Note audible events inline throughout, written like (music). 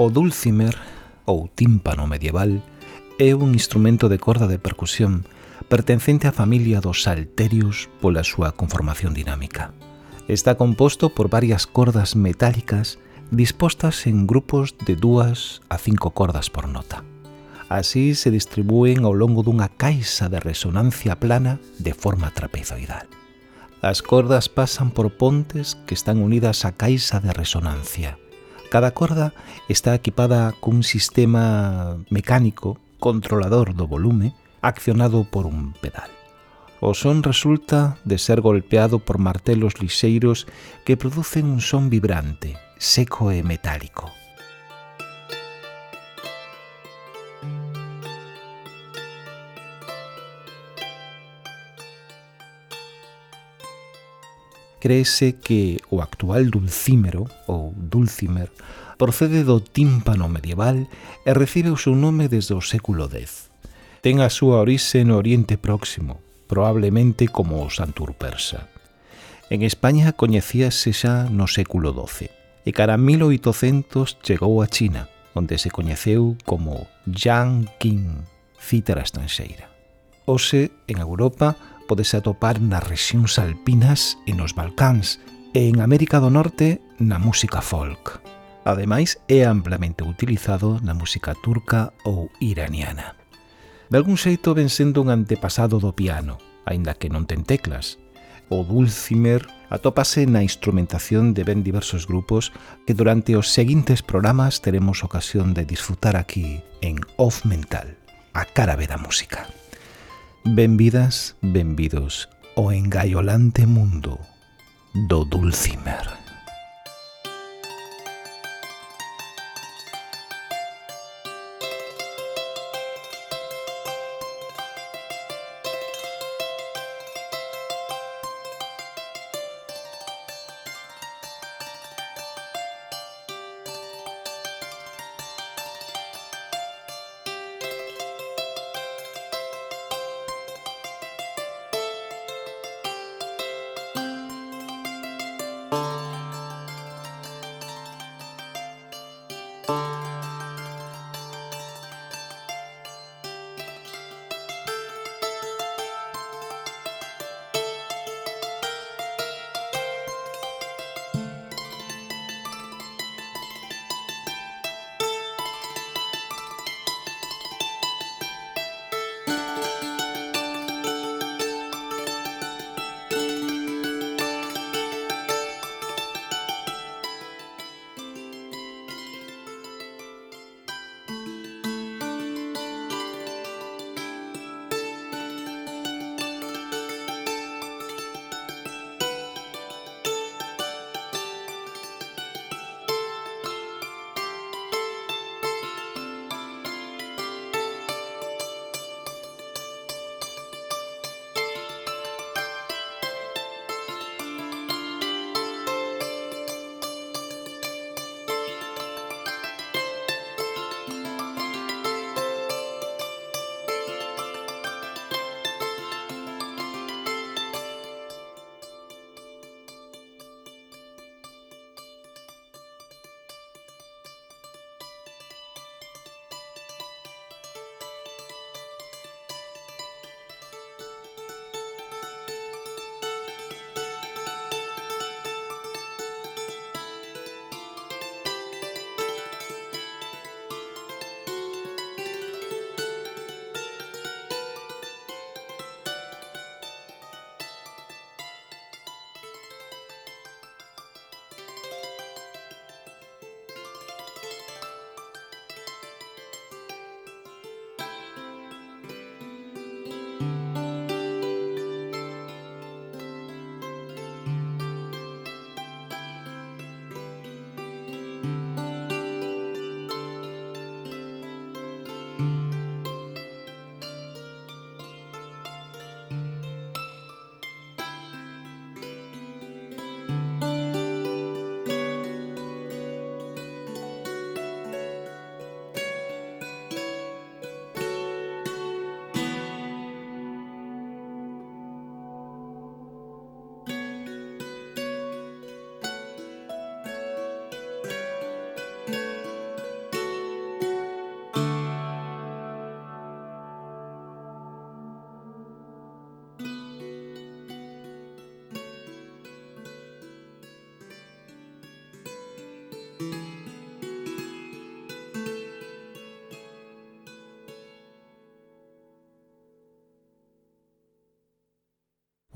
O dulcimer, ou tímpano medieval, é un instrumento de corda de percusión pertencente á familia dos salterios pola súa conformación dinámica. Está composto por varias cordas metálicas dispostas en grupos de dúas a cinco cordas por nota. Así se distribúen ao longo dunha caixa de resonancia plana de forma trapezoidal. As cordas pasan por pontes que están unidas á caixa de resonancia Cada corda está equipada cun sistema mecánico controlador do volume accionado por un pedal. O son resulta de ser golpeado por martelos lixeiros que producen un son vibrante, seco e metálico. Créese que o actual dulcímero, ou dulcimer, procede do tímpano medieval e recibe o seu nome desde o século X. Ten a súa orixe no Oriente Próximo, probablemente como o santur persa. En España coñecíase xa no século XII e cara a 1800 chegou a China, onde se coñeceu como Yang Qing, cítara estranxeira. Hoxe, en Europa, podese atopar nas rexións alpinas e nos Balcáns, e en América do Norte na música folk. Ademais, é amplamente utilizado na música turca ou iraniana. De algún xeito ven sendo un antepasado do piano, aínda que non ten teclas. O dulcimer atópase na instrumentación de ben diversos grupos que durante os seguintes programas teremos ocasión de disfrutar aquí en Off Mental, a cara da música. Benvidas, benvidos ao engaiolante mundo do Dulcimer.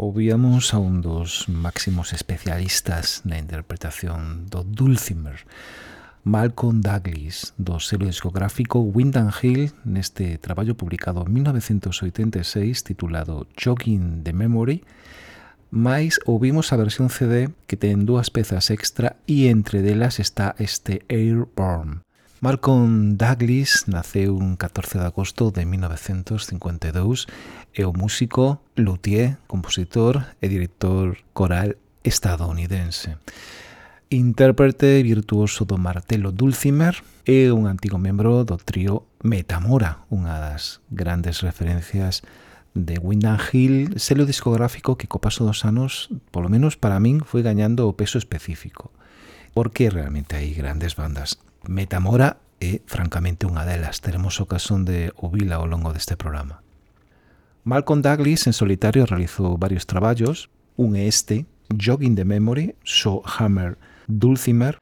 Ouvíamos a un dos máximos especialistas na interpretación do Dulcimer, Malcolm Douglas, do selo discográfico Windham Hill, neste traballo publicado en 1986 titulado Jogging the Memory, máis ouvimos a versión CD que ten dúas pezas extra e entre delas está este Airborne. Malcolm Douglas naceu un 14 de agosto de 1952 e o músico, luthier, compositor e director coral estadounidense. Intérprete virtuoso do martelo Dulcimer e un antigo membro do trío Metamora, unha das grandes referencias de Windham Hill, selo discográfico que co paso dos anos, polo menos para min, foi gañando o peso específico, porque realmente hai grandes bandas Metamora é, francamente, unha delas. Teremos ocasión de ouvila ao longo deste programa. Malcolm Douglas, en solitario, realizou varios traballos. Un é este, Jogging the Memory, So Hammer Dulcimer,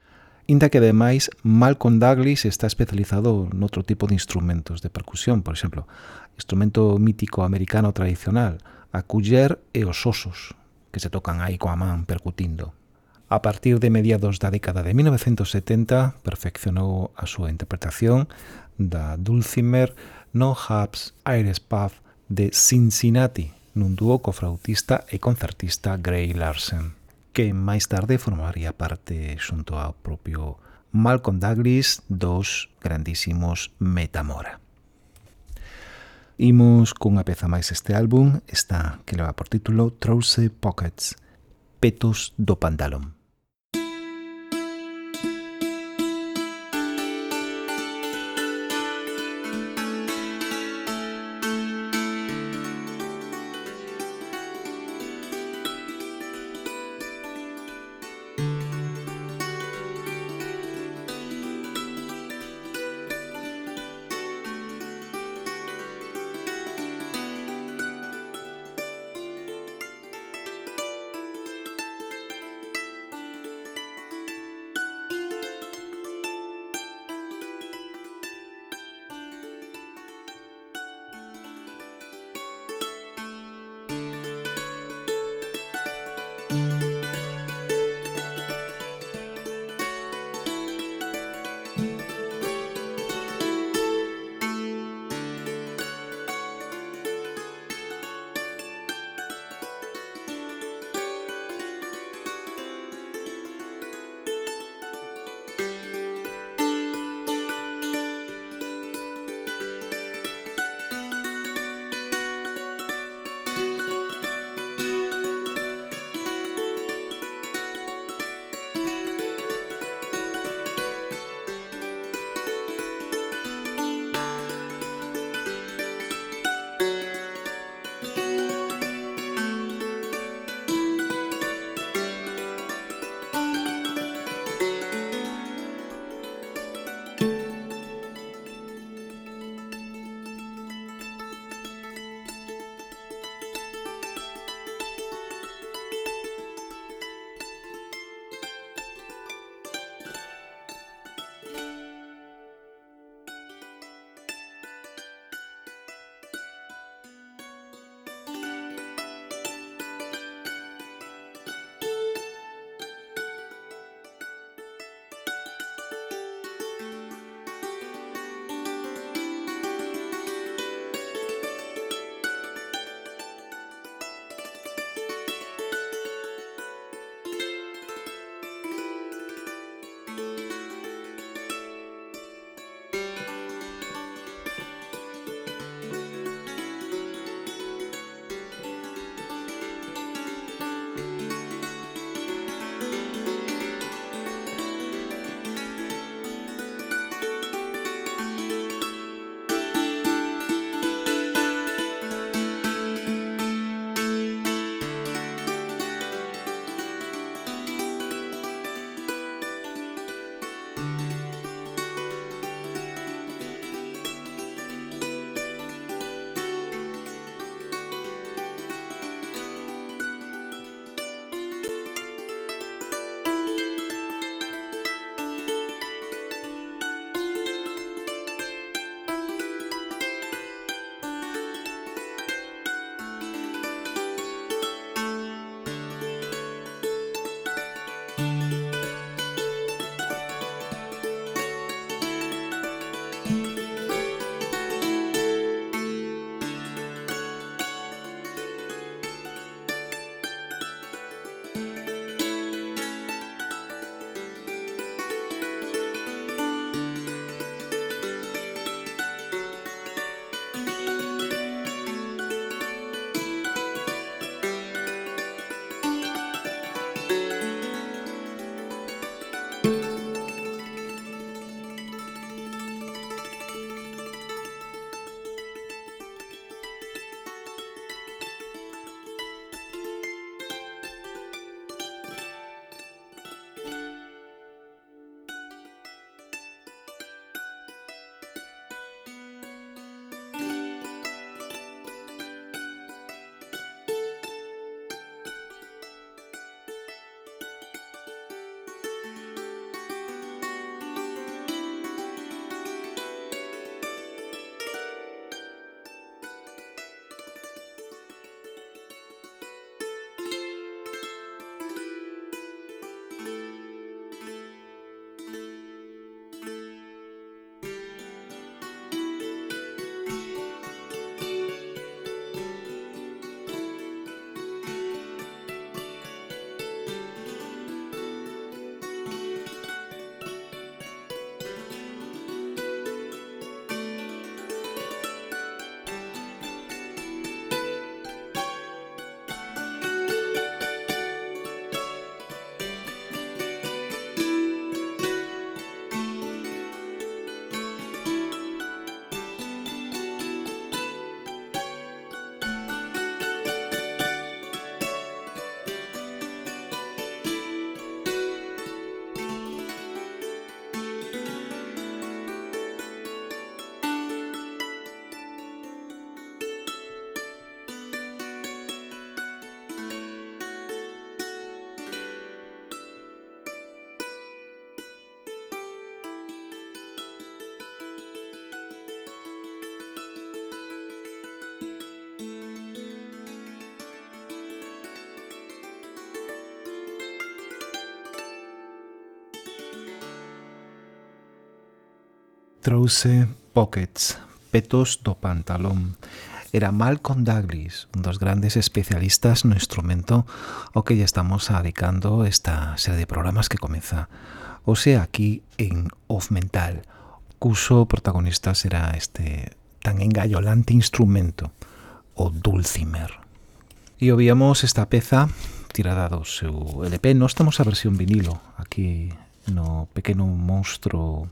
Inda que ademais Malcolm Douglas está especializado noutro tipo de instrumentos de percusión, por exemplo, instrumento mítico americano tradicional, a culler e os osos, que se tocan aí coa man percutindo. A partir de mediados da década de 1970 perfeccionou a súa interpretación da Dulcimer No Hubs Aires Pub de Cincinnati nun dúo co frautista e concertista Gray Larsen, que máis tarde formaría parte xunto ao propio Malcolm Douglas dos grandísimos Metamora. Imos cunha peza máis este álbum, esta que leva por título Trouser Pockets, Petos do Pantalón. trouxe Pockets, petos do pantalón. Era Malcolm Douglas, un dos grandes especialistas no instrumento ao que lle estamos adicando esta serie de programas que comeza o sea aquí en Off Mental, cuso protagonista será este tan engallolante instrumento, o Dulcimer. E obviamos esta peza tirada do seu LP, non estamos a versión vinilo, aquí no pequeno monstro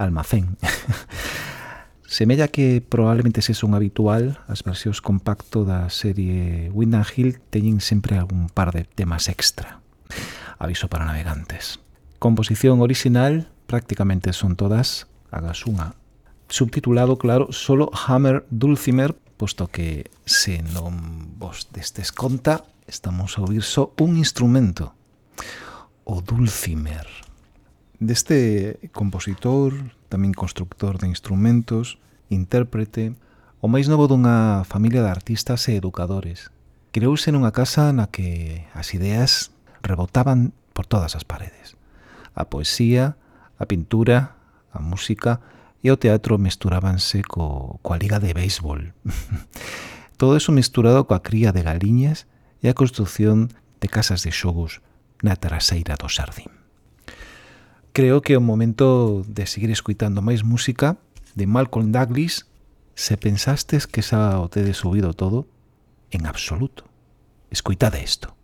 almacén. (laughs) Semella que probablemente se un habitual, as versións compacto da serie Windham Hill teñen sempre algún par de temas extra. Aviso para navegantes. Composición original, prácticamente son todas, agas unha. Subtitulado, claro, solo Hammer Dulcimer, posto que se non vos destes conta, estamos a ouvir só un instrumento, o Dulcimer. Deste compositor, tamén constructor de instrumentos, intérprete, o máis novo dunha familia de artistas e educadores. Creouse nunha casa na que as ideas rebotaban por todas as paredes. A poesía, a pintura, a música e o teatro mesturábanse co, coa liga de béisbol. (laughs) Todo eso misturado coa cría de galiñas e a construción de casas de xogos na traseira do xardín creo que é o momento de seguir escuitando máis música de Malcolm Douglas se pensastes que xa o tedes subido todo, en absoluto. Escuitade isto.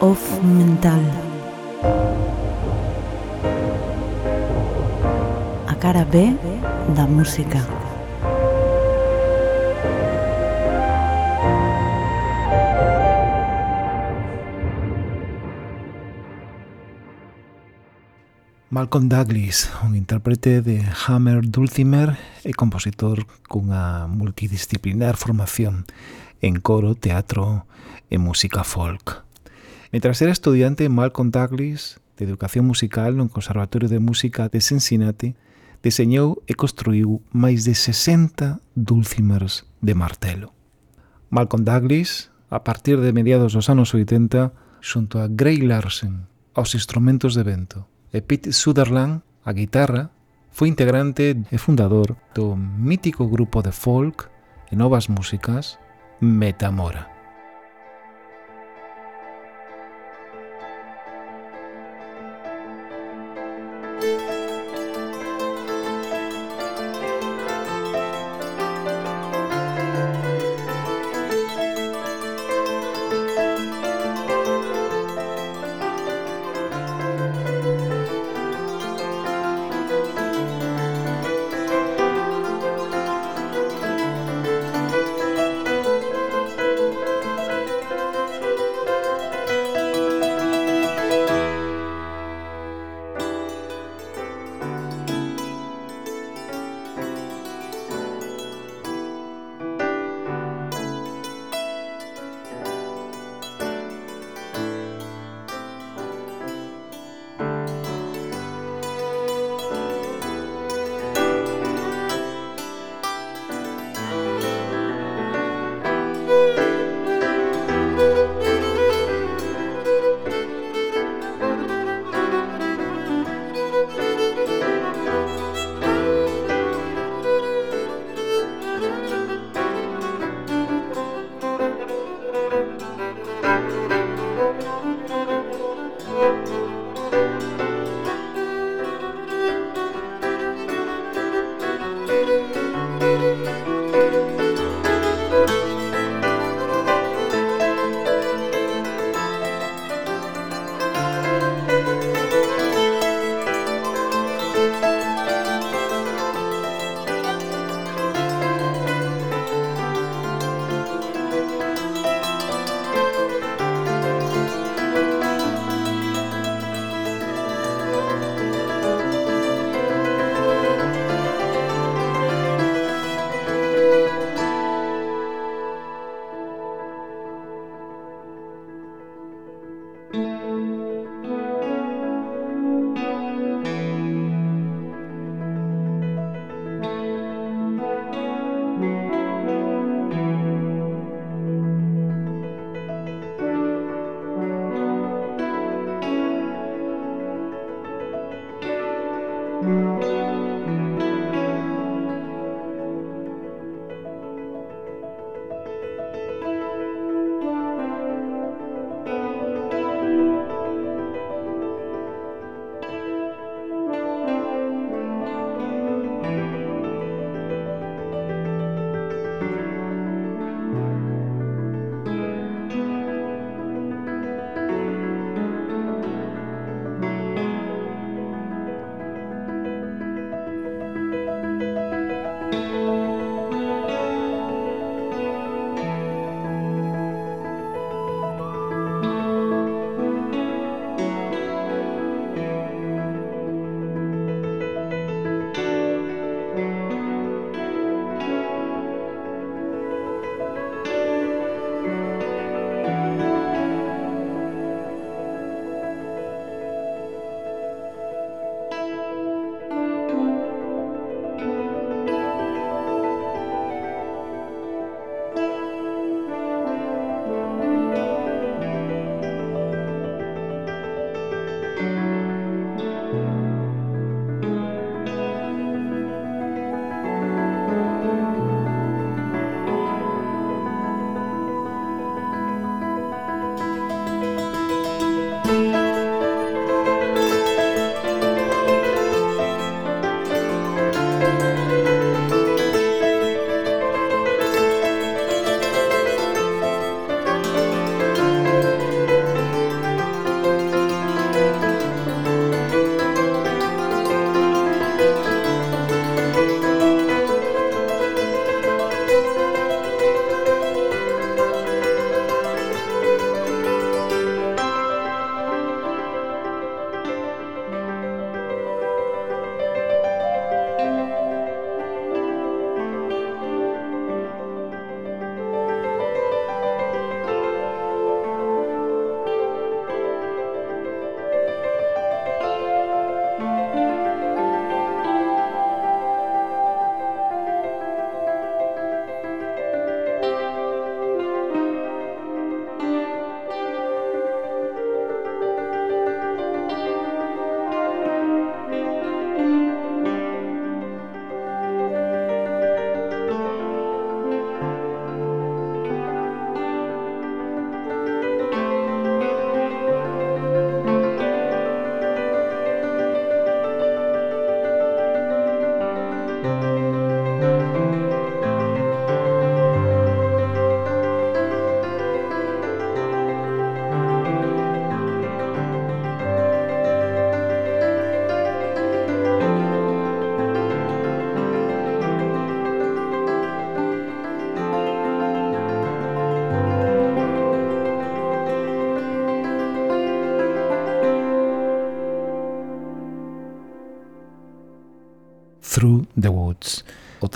Off mental. A cara B da música. Malcolm Douglas, un intérprete de Hammer Dulcimer e compositor cunha multidisciplinar formación en coro, teatro e música folk. Mientras era estudiante, Malcolm Douglas, de educación musical no Conservatorio de Música de Cincinnati, deseñou e construiu máis de 60 dulcimers de martelo. Malcolm Douglas, a partir de mediados dos anos 80, xunto a Gray Larsen aos instrumentos de vento e Pete Sutherland a guitarra, foi integrante e fundador do mítico grupo de folk e novas músicas Metamora.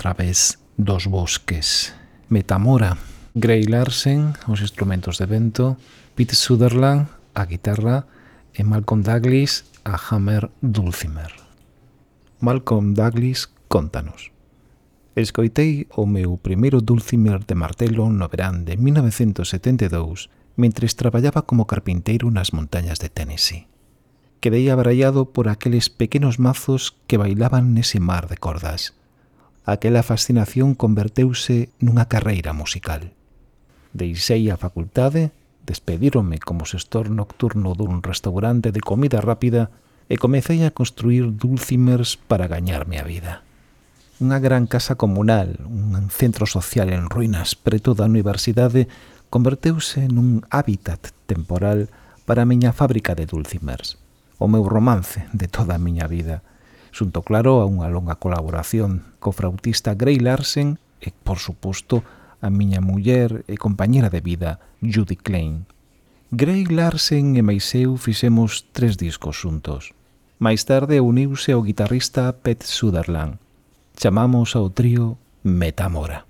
través dos bosques. Metamora, Gray Larsen, os instrumentos de vento, Pete Sutherland, a guitarra, e Malcolm Douglas, a Hammer Dulcimer. Malcolm Douglas, contanos. Escoitei o meu primeiro Dulcimer de martelo no verán de 1972 mentres traballaba como carpinteiro nas montañas de Tennessee. Quedei abraiado por aqueles pequenos mazos que bailaban nese mar de cordas aquela fascinación converteuse nunha carreira musical. Deixei a facultade, despedíronme como sestor nocturno dun restaurante de comida rápida e comecei a construir dulcimers para gañarme a vida. Unha gran casa comunal, un centro social en ruínas preto da universidade, converteuse nun hábitat temporal para a miña fábrica de dulcimers, o meu romance de toda a miña vida – xunto claro a unha longa colaboración co frautista Gray Larsen e, por suposto, a miña muller e compañera de vida, Judy Klein. Greg Larsen e Maiseu fixemos tres discos xuntos. Máis tarde uniuse o guitarrista Pet Sutherland. Chamamos ao trío Metamora.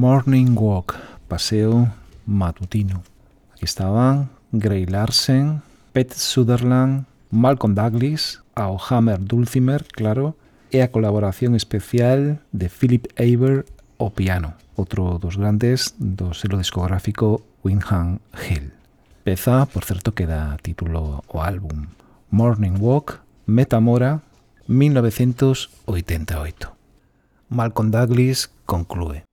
Morning Walk, paseo matutino. Aquí estaban Gray Larsen, Pet Sutherland, Malcolm Douglas, ao Hammer Dulcimer, claro, e a colaboración especial de Philip Aver o piano, outro dos grandes do selo discográfico Windham Hill. Peza, por certo, que dá título ao álbum Morning Walk, Metamora, 1988. Malcolm Douglas conclúe.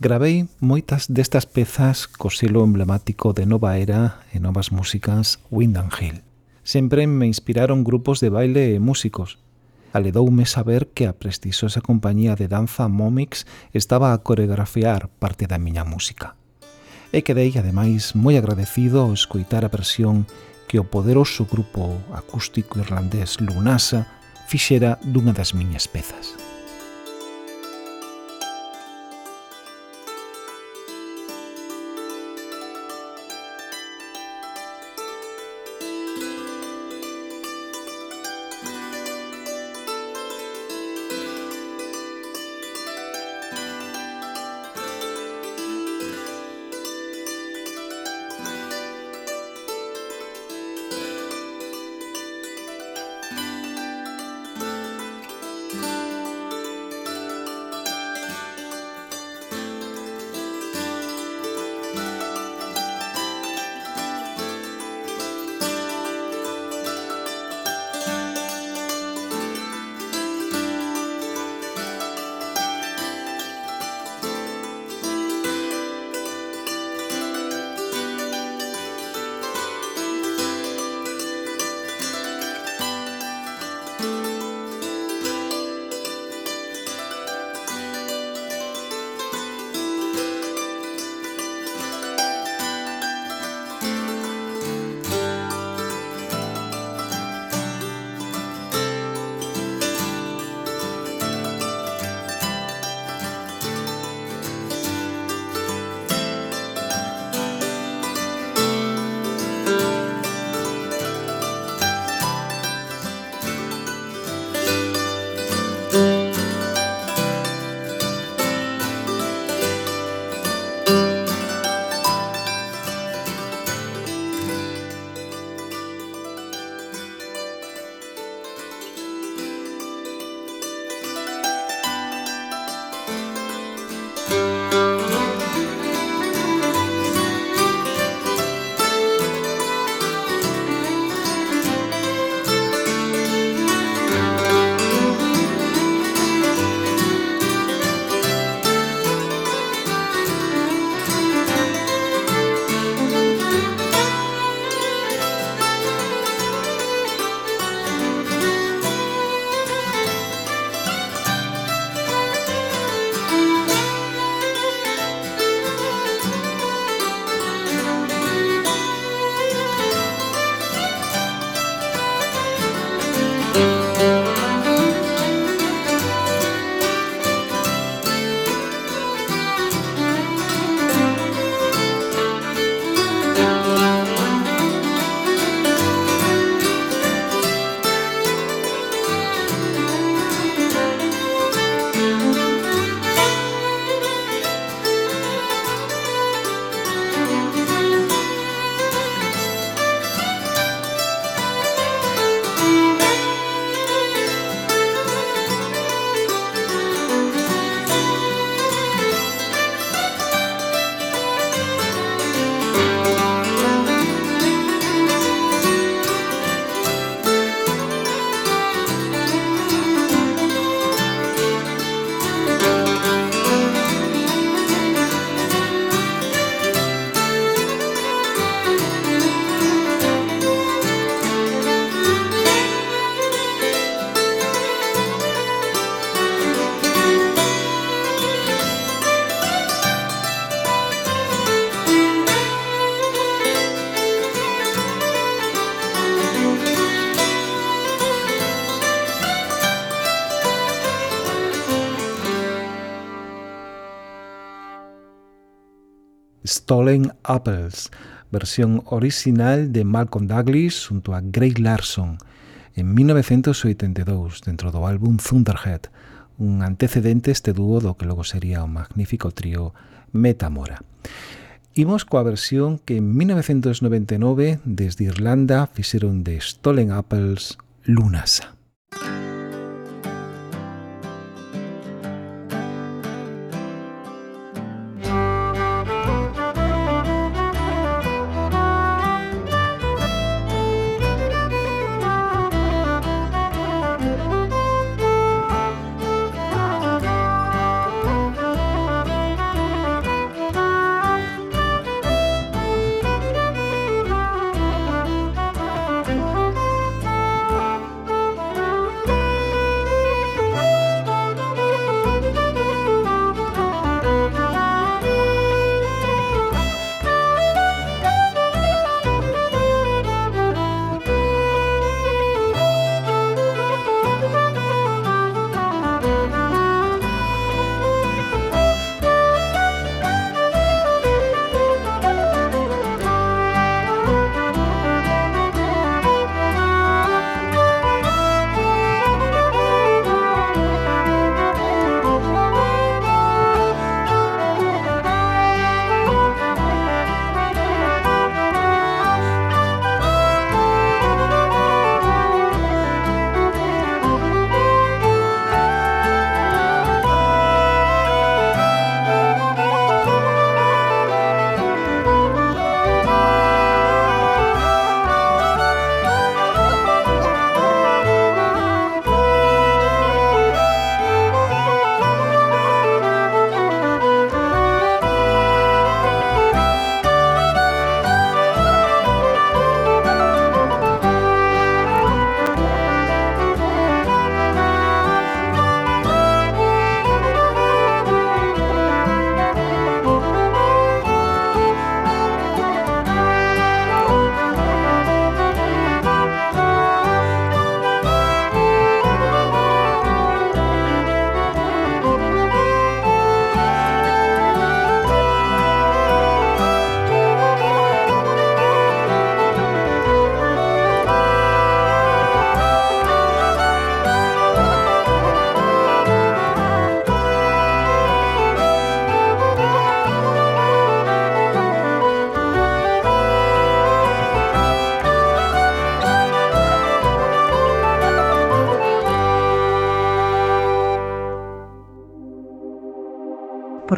Gravei moitas destas pezas co selo emblemático de Nova Era e novas músicas Windham Hill. Sempre me inspiraron grupos de baile e músicos. Aledoume saber que a prestixosa compañía de danza Momix estaba a coreografiar parte da miña música. E quedei, ademais, moi agradecido ao escoitar a versión que o poderoso grupo acústico irlandés Lunasa fixera dunha das miñas pezas. Stolen Apples, versión original de Malcolm Douglas junto a Greg Larson en 1982 dentro do álbum Thunderhead, un antecedente este dúo do que logo sería o magnífico trío Metamora. Imos coa versión que en 1999 desde Irlanda fixeron de Stolen Apples Lunasa.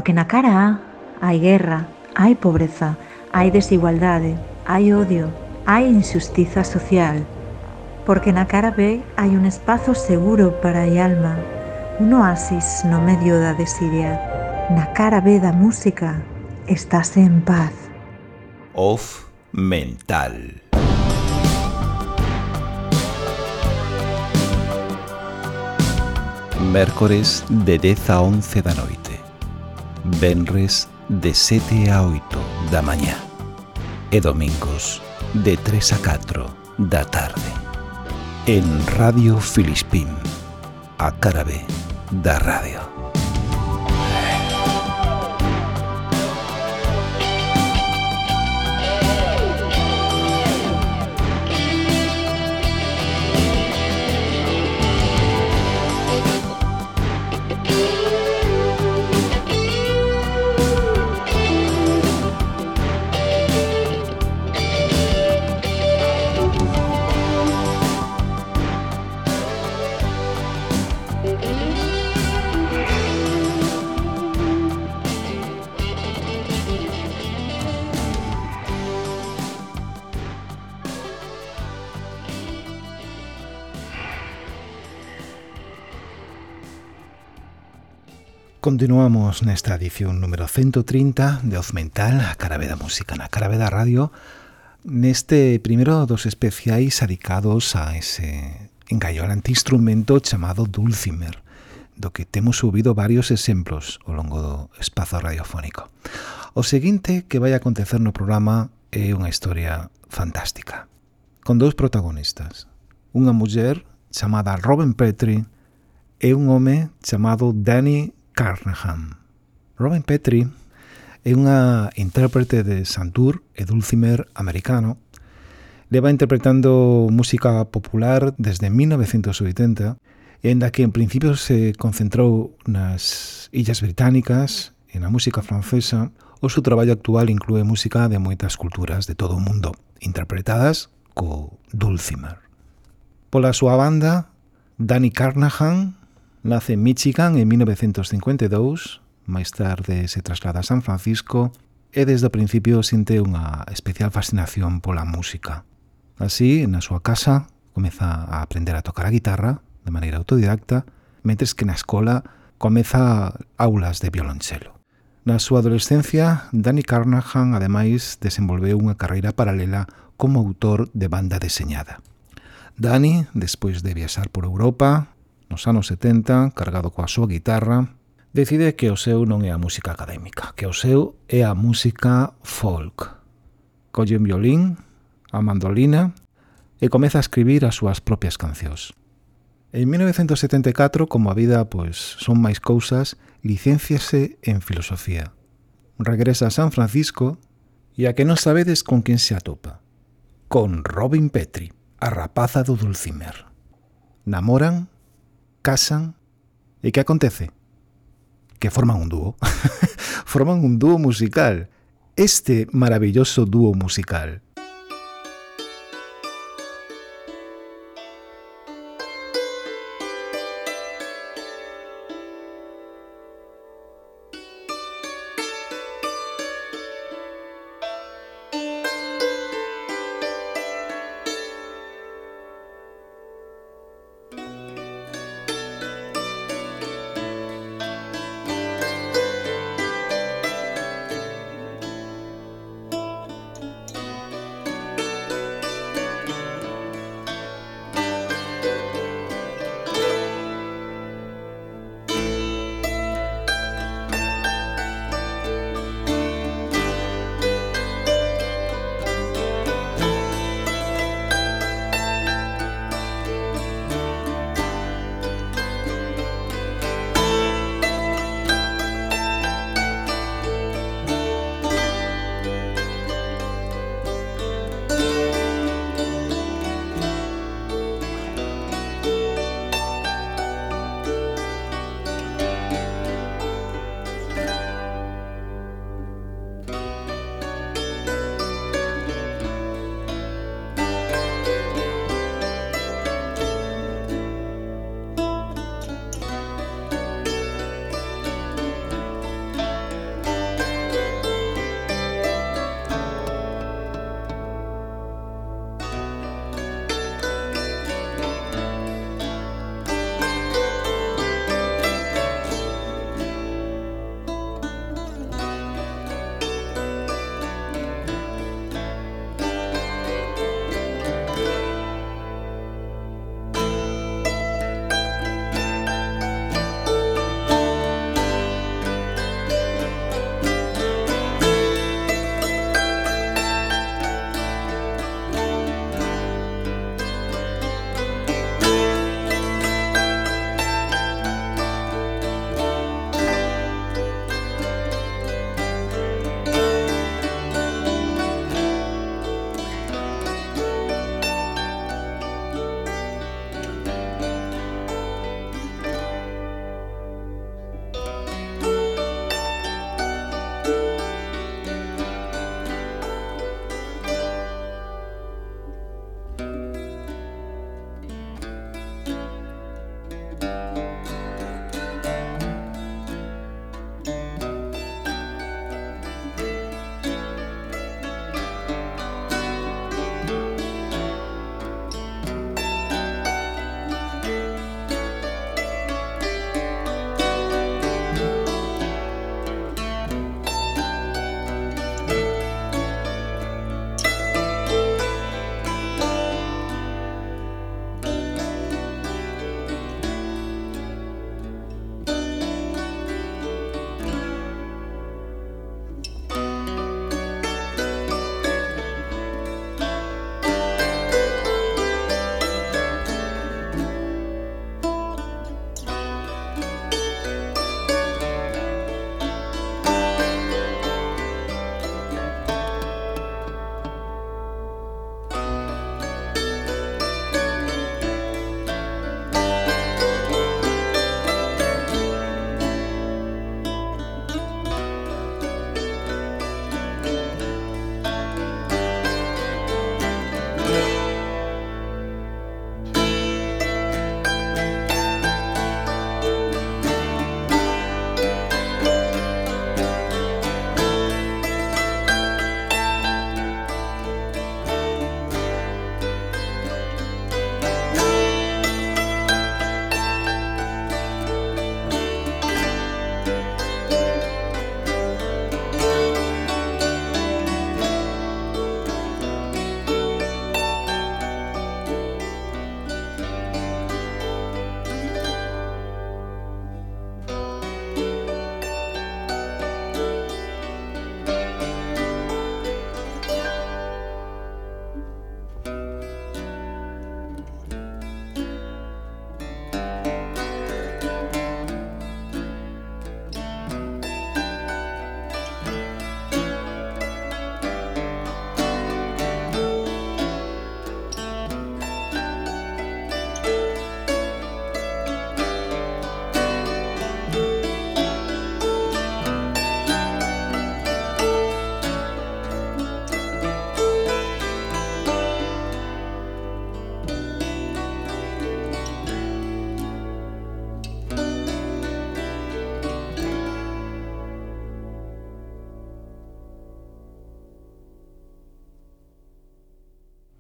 Porque na cara A hai guerra, hai pobreza, hai desigualdade, hai odio, hai injustiza social. Porque na cara B hai un espazo seguro para a alma, un oasis no medio da desidia. Na cara B da música estás en paz. Off mental. Mércores de 10 a 11 da noite Benres de 7 a 8 da mañá e domingos de 3 a 4 da tarde en Radio Filispín a cara B da radio. Continuamos nesta edición número 130 de Oz Mental, a Carabeda Música na Carabeda Radio, neste primeiro dos especiais adicados a ese engaiolante instrumento chamado Dulcimer, do que temos subido varios exemplos ao longo do espazo radiofónico. O seguinte que vai acontecer no programa é unha historia fantástica, con dous protagonistas, unha muller chamada Robin Petrie e un home chamado Danny Carnahan. Robin Petrie é unha intérprete de santur e dulcimer americano. Leva interpretando música popular desde 1980 e en da que en principio se concentrou nas Illas Británicas e na música francesa o seu traballo actual inclúe música de moitas culturas de todo o mundo, interpretadas co dulcimer. Pola súa banda, Danny Carnahan Nace en Michigan en 1952, máis tarde se traslada a San Francisco e desde o principio sinte unha especial fascinación pola música. Así, na súa casa, comeza a aprender a tocar a guitarra de maneira autodidacta, mentres que na escola comeza aulas de violonchelo. Na súa adolescencia, Danny Carnahan ademais desenvolveu unha carreira paralela como autor de banda deseñada. Danny, despois de viaxar por Europa, nos anos 70, cargado coa súa guitarra, decide que o seu non é a música académica, que o seu é a música folk. Colle un violín, a mandolina e comeza a escribir as súas propias cancións. En 1974, como a vida pois son máis cousas, licénciase en filosofía. Regresa a San Francisco e a que non sabedes con quen se atopa. Con Robin Petri, a rapaza do Dulcimer. Namoran casan e que acontece? que forman un dúo. (laughs) forman un dúo musical. Este maravilloso dúo musical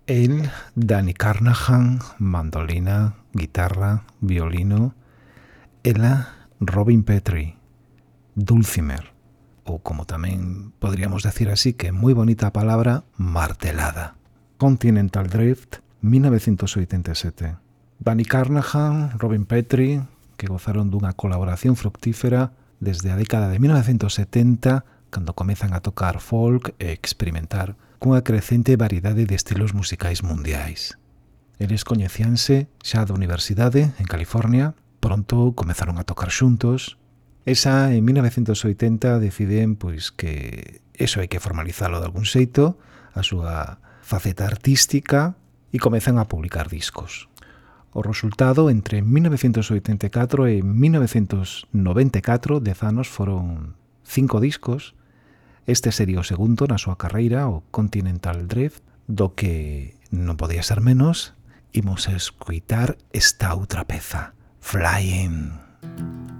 El Danny Carnahan, mandolina, guitarra, violino. Ela, Robin Petrie, dulcimer, ou como tamén podríamos decir así que moi bonita palabra, martelada. Continental Drift, 1987. Danny Carnahan, Robin Petrie, que gozaron dunha colaboración fructífera desde a década de 1970, cando comezan a tocar folk e experimentar cunha crecente variedade de estilos musicais mundiais. Eles coñecíanse xa da universidade en California, pronto comezaron a tocar xuntos, Esa, en 1980 deciden pois que eso hai que formalizalo de algún xeito, a súa faceta artística e comezan a publicar discos. O resultado entre 1984 e 1994 dez anos foron cinco discos Este sería o segundo na súa carreira, o Continental Drift, do que non podía ser menos, imos escuitar esta outra peza, Flying. Flying.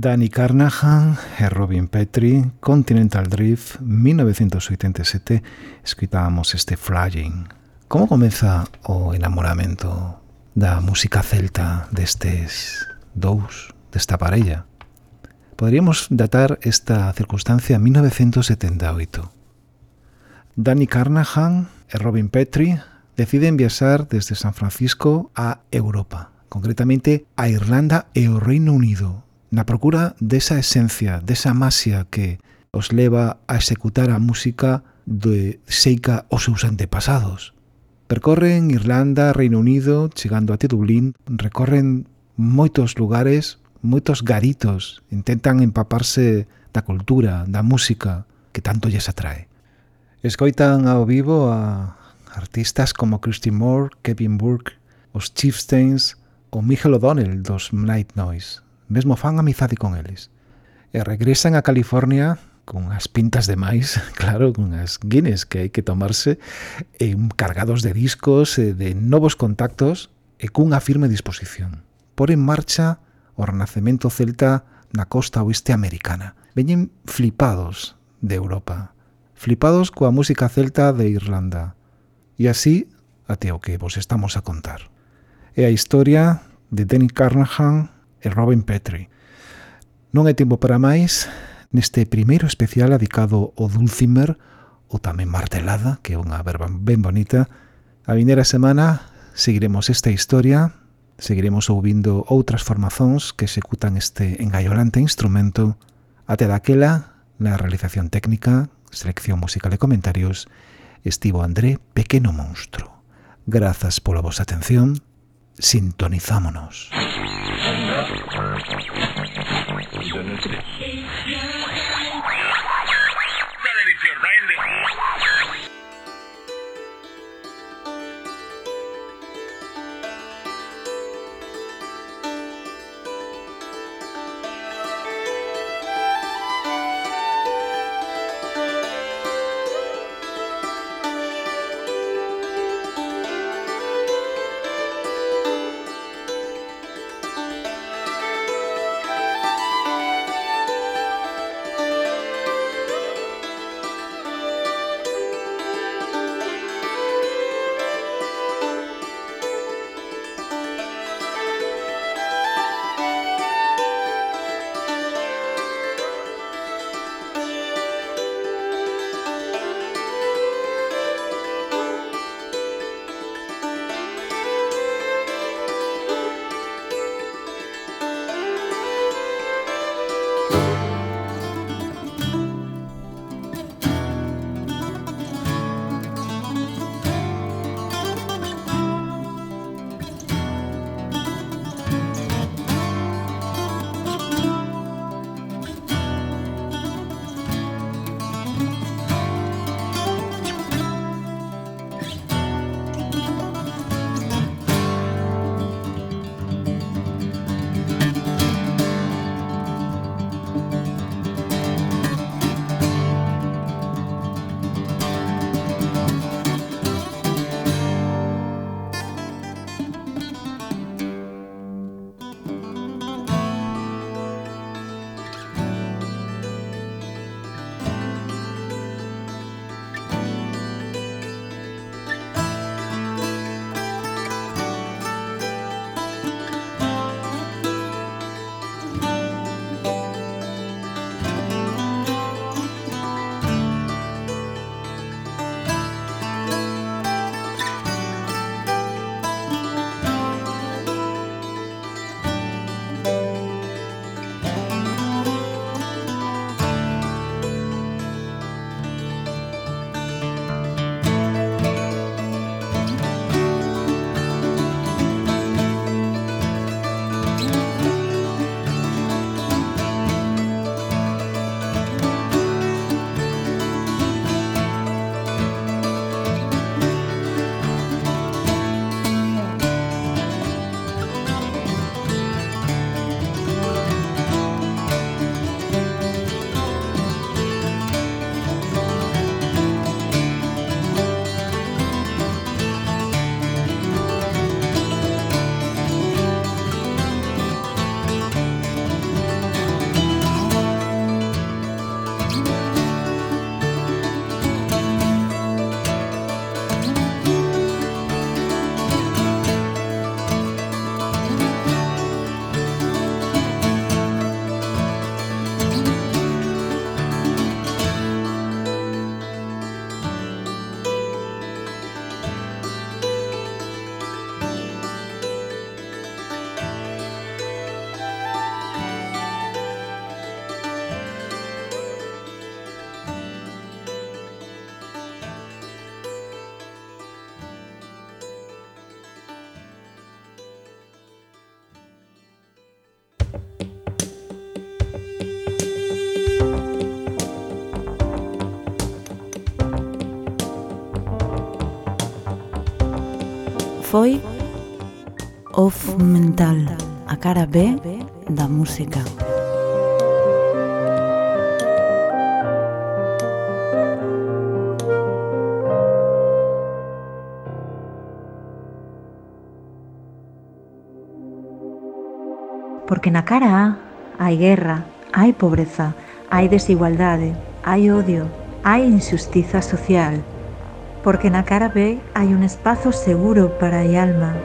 Danny Carnahan e Robin Petri, Continental Drift, 1987, escutábamos este Flying. Como comeza o enamoramento da música celta destes dous, desta parella? Poderíamos datar esta circunstancia en 1978. Danny Carnahan e Robin Petri deciden viaxar desde San Francisco a Europa, concretamente a Irlanda e o Reino Unido, na procura desa esencia, desa masia que os leva a executar a música de Seica os seus antepasados. Percorren Irlanda, Reino Unido, chegando até Dublín, recorren moitos lugares, moitos garitos, intentan empaparse da cultura, da música que tanto lles atrae. Escoitan ao vivo a artistas como Christy Moore, Kevin Burke, os Chieftains ou Michael O'Donnell dos Night Noise mesmo fan amizade con eles. E regresan a California con as pintas de máis, (laughs) claro, con as guines que hai que tomarse, e cargados de discos, e de novos contactos e cunha firme disposición. Por en marcha o renacemento celta na costa oeste americana. Veñen flipados de Europa, flipados coa música celta de Irlanda. E así até o que vos estamos a contar. É a historia de Danny Carnahan e Robin Petrie. Non é tempo para máis neste primeiro especial adicado ao Dulcimer, ou tamén martelada, que é unha verba ben bonita. A vinera semana seguiremos esta historia, seguiremos ouvindo outras formazóns que executan este engaiolante instrumento. Até daquela, na realización técnica, selección musical e comentarios, estivo André Pequeno Monstro. Grazas pola vosa atención, sintonizámonos. foi Off Mental, a cara B da música. Porque na cara A hai guerra, hai pobreza, hai desigualdade, hai odio, hai injustiza social, porque na cara B hai un espazo seguro para a alma,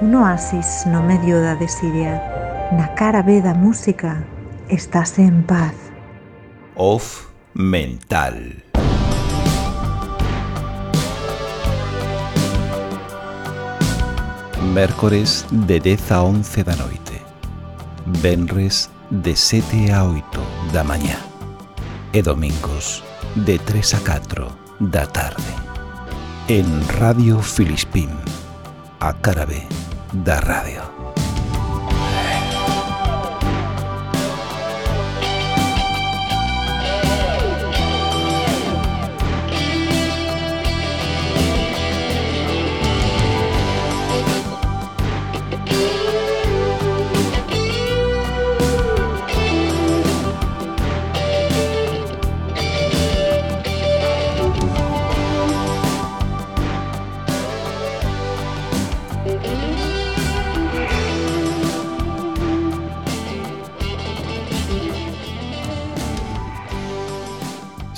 un oasis no medio da desidia. Na cara B da música estás en paz. Off mental. Mércores de 10 a 11 da noite. Venres de 7 a 8 da mañá. E domingos de 3 a 4 da tarde. En Radio Filispín, a cara da radio.